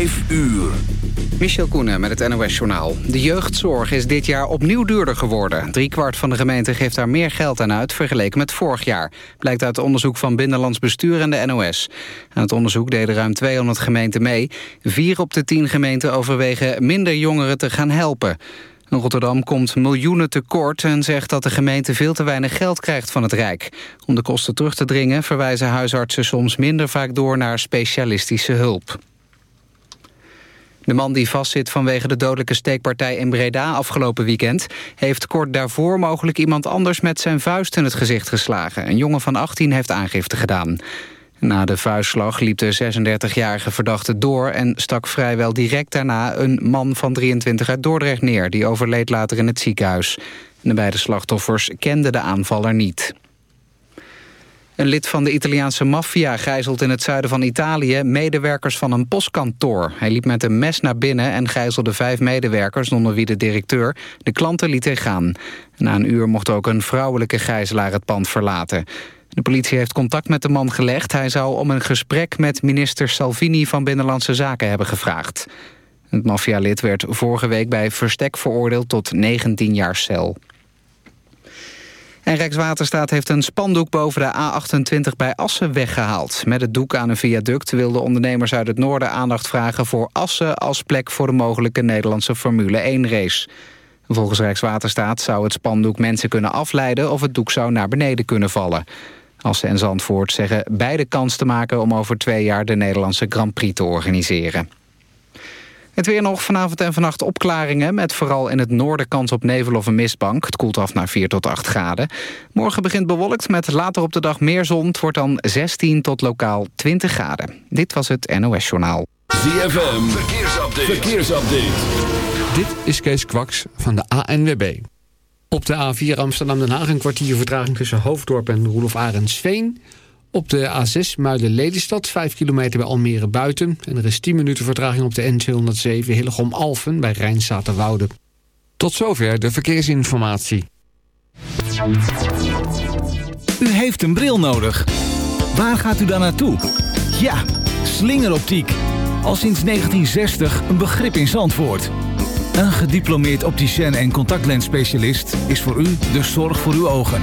5 uur. Michel Koenen met het NOS-journaal. De jeugdzorg is dit jaar opnieuw duurder geworden. Driekwart van de gemeente geeft daar meer geld aan uit... vergeleken met vorig jaar. Blijkt uit onderzoek van Binnenlands Bestuur en de NOS. Aan het onderzoek deden ruim 200 gemeenten mee. Vier op de tien gemeenten overwegen minder jongeren te gaan helpen. Rotterdam komt miljoenen tekort en zegt dat de gemeente veel te weinig geld krijgt van het Rijk. Om de kosten terug te dringen verwijzen huisartsen soms minder vaak door naar specialistische hulp. De man die vastzit vanwege de dodelijke steekpartij in Breda afgelopen weekend... heeft kort daarvoor mogelijk iemand anders met zijn vuist in het gezicht geslagen. Een jongen van 18 heeft aangifte gedaan. Na de vuistslag liep de 36-jarige verdachte door... en stak vrijwel direct daarna een man van 23 uit Dordrecht neer... die overleed later in het ziekenhuis. De beide slachtoffers kenden de aanvaller niet. Een lid van de Italiaanse maffia gijzelt in het zuiden van Italië... medewerkers van een postkantoor. Hij liep met een mes naar binnen en gijzelde vijf medewerkers... onder wie de directeur de klanten liet gaan. Na een uur mocht ook een vrouwelijke gijzelaar het pand verlaten. De politie heeft contact met de man gelegd. Hij zou om een gesprek met minister Salvini van Binnenlandse Zaken hebben gevraagd. Het maffialid werd vorige week bij verstek veroordeeld tot 19 jaar cel. En Rijkswaterstaat heeft een spandoek boven de A28 bij Assen weggehaald. Met het doek aan een viaduct wilden ondernemers uit het noorden aandacht vragen... voor Assen als plek voor de mogelijke Nederlandse Formule 1-race. Volgens Rijkswaterstaat zou het spandoek mensen kunnen afleiden... of het doek zou naar beneden kunnen vallen. Assen en Zandvoort zeggen beide kans te maken... om over twee jaar de Nederlandse Grand Prix te organiseren. Het weer nog vanavond en vannacht opklaringen... met vooral in het noorden kans op nevel of een mistbank. Het koelt af naar 4 tot 8 graden. Morgen begint bewolkt met later op de dag meer zon. Het wordt dan 16 tot lokaal 20 graden. Dit was het NOS Journaal. ZFM, verkeersupdate. verkeersupdate. Dit is Kees Kwaks van de ANWB. Op de A4 Amsterdam-Den Haag een kwartier vertraging tussen Hoofddorp en Roelof Arendsveen... Op de A6 Muiden-Lelystad, 5 kilometer bij Almere buiten. En er is 10 minuten vertraging op de N207 Hillegom-Alphen bij Rijnstaterwoude. Tot zover de verkeersinformatie. U heeft een bril nodig. Waar gaat u dan naartoe? Ja, slingeroptiek. Al sinds 1960 een begrip in Zandvoort. Een gediplomeerd opticien en contactlensspecialist is voor u de zorg voor uw ogen.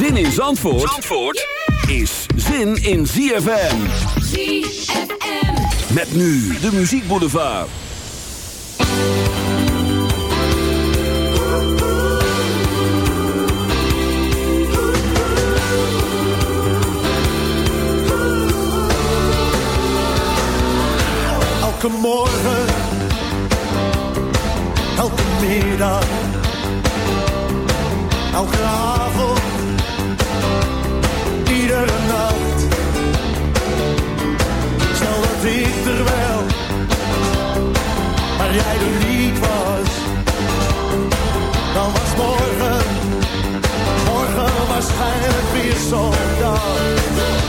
Zin in Zandvoort, Zandvoort is zin in ZFM. ZFM. Met nu de Muziek Boulevard. Elke morgen, elke middag, elke avond, dat ik er wel, maar jij er niet was. Dan was morgen, morgen waarschijnlijk weer zo'n dag.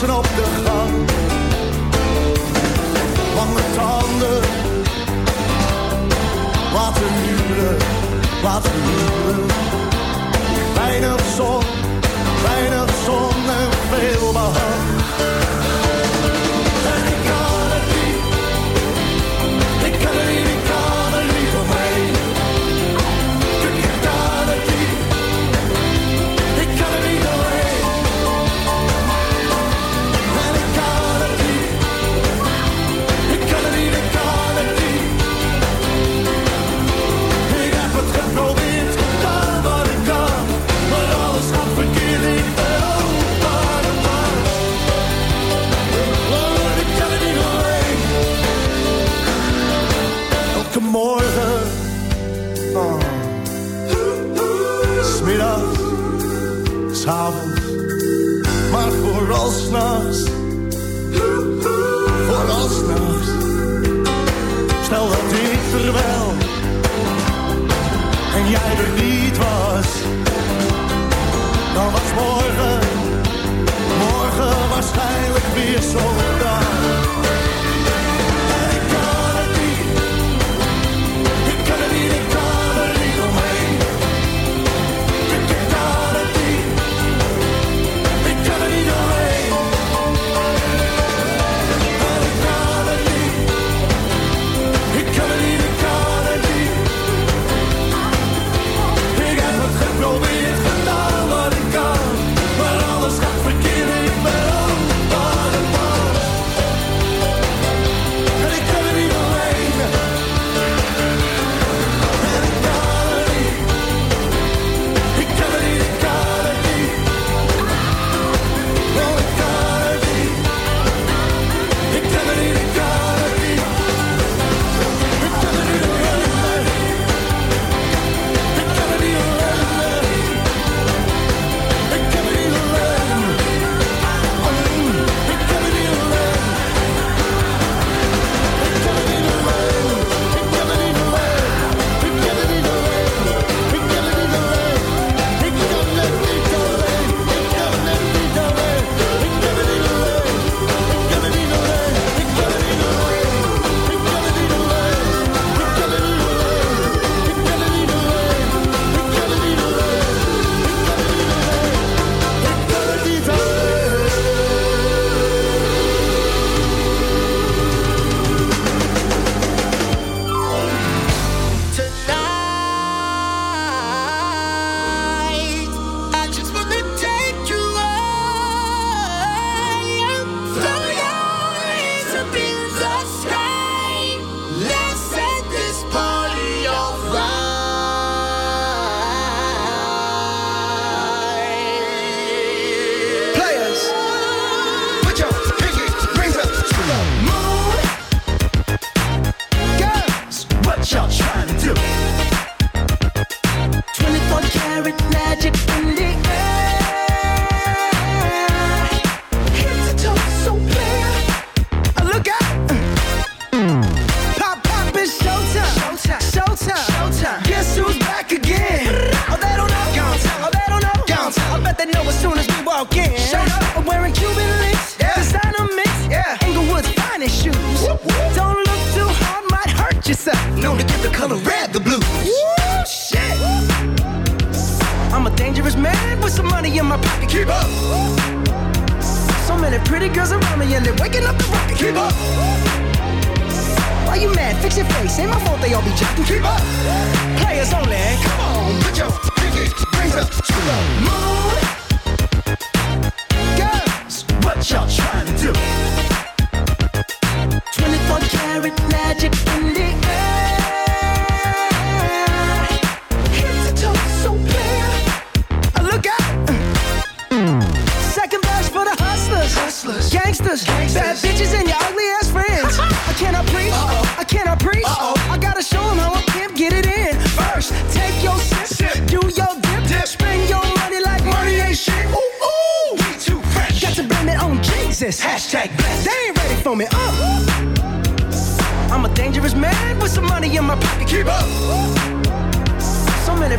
dansen op de gang. Lange tanden, wat een huren, wat een huren. Weinig zon, weinig zon en veel behang.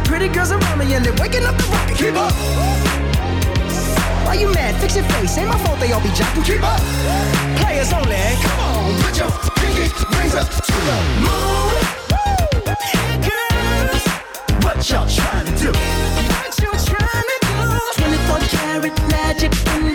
the pretty girls around me and they're waking up the rocket. Keep up. Why you mad? Fix your face. Ain't my fault they all be jocking. Keep up. Players only. Come on, put your pinky rings up to the moon. Woo! Girls, what y'all trying to do? What you trying to do? 24 karat magic In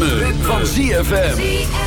Ritme, van ZFM.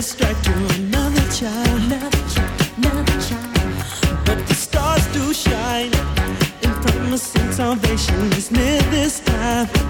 distract you. Another child, another child, another child. But the stars do shine, and promising salvation is near this time.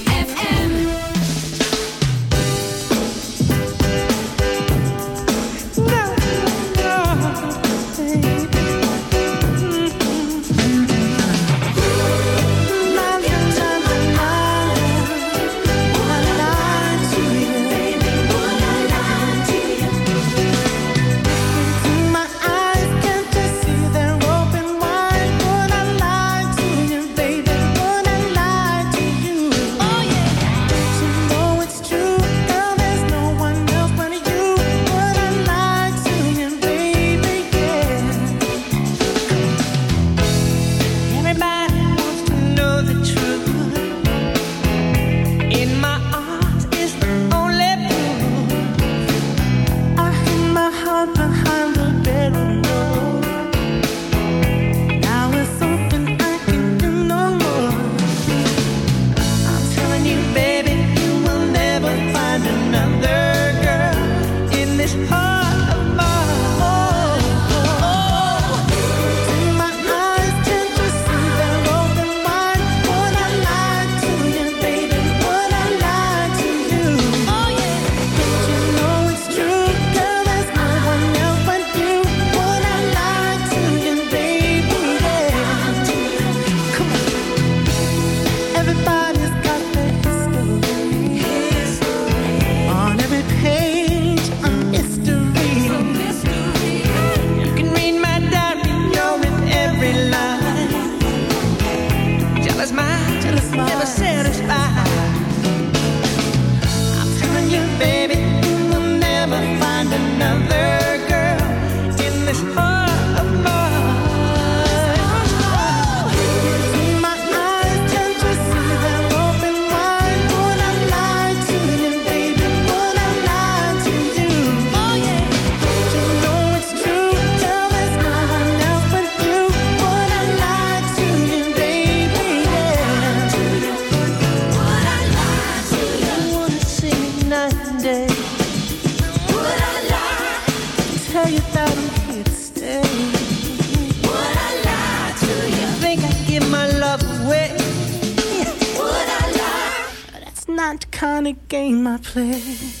place.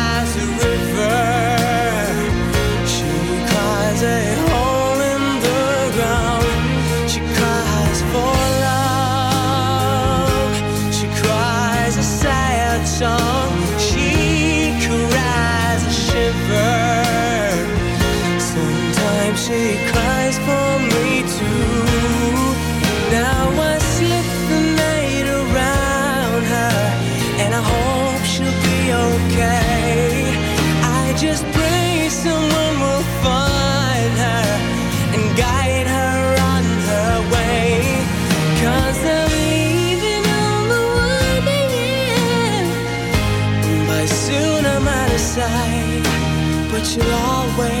but you'll always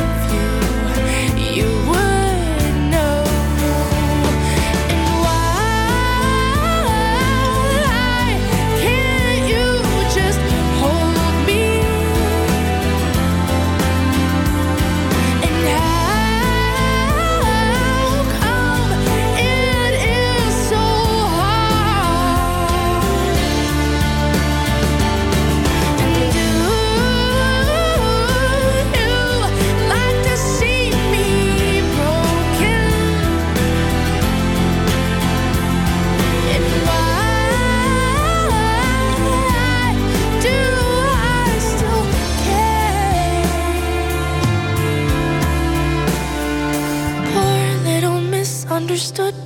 understood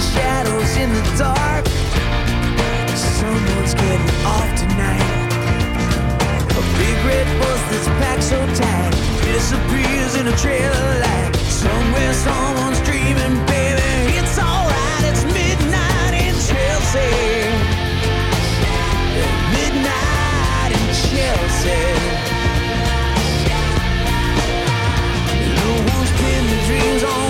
shadows in the dark. Someone's getting off tonight. A big red bus that's packed so tight disappears in a trail of light. Somewhere someone's dreaming, baby. It's alright, it's midnight in Chelsea. Midnight in Chelsea. No one's pinned the dreams on.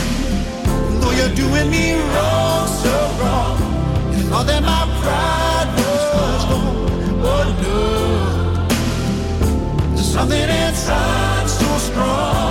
you're doing me wrong, so wrong. And all that my pride was, was gone. Oh no, there's something inside so strong.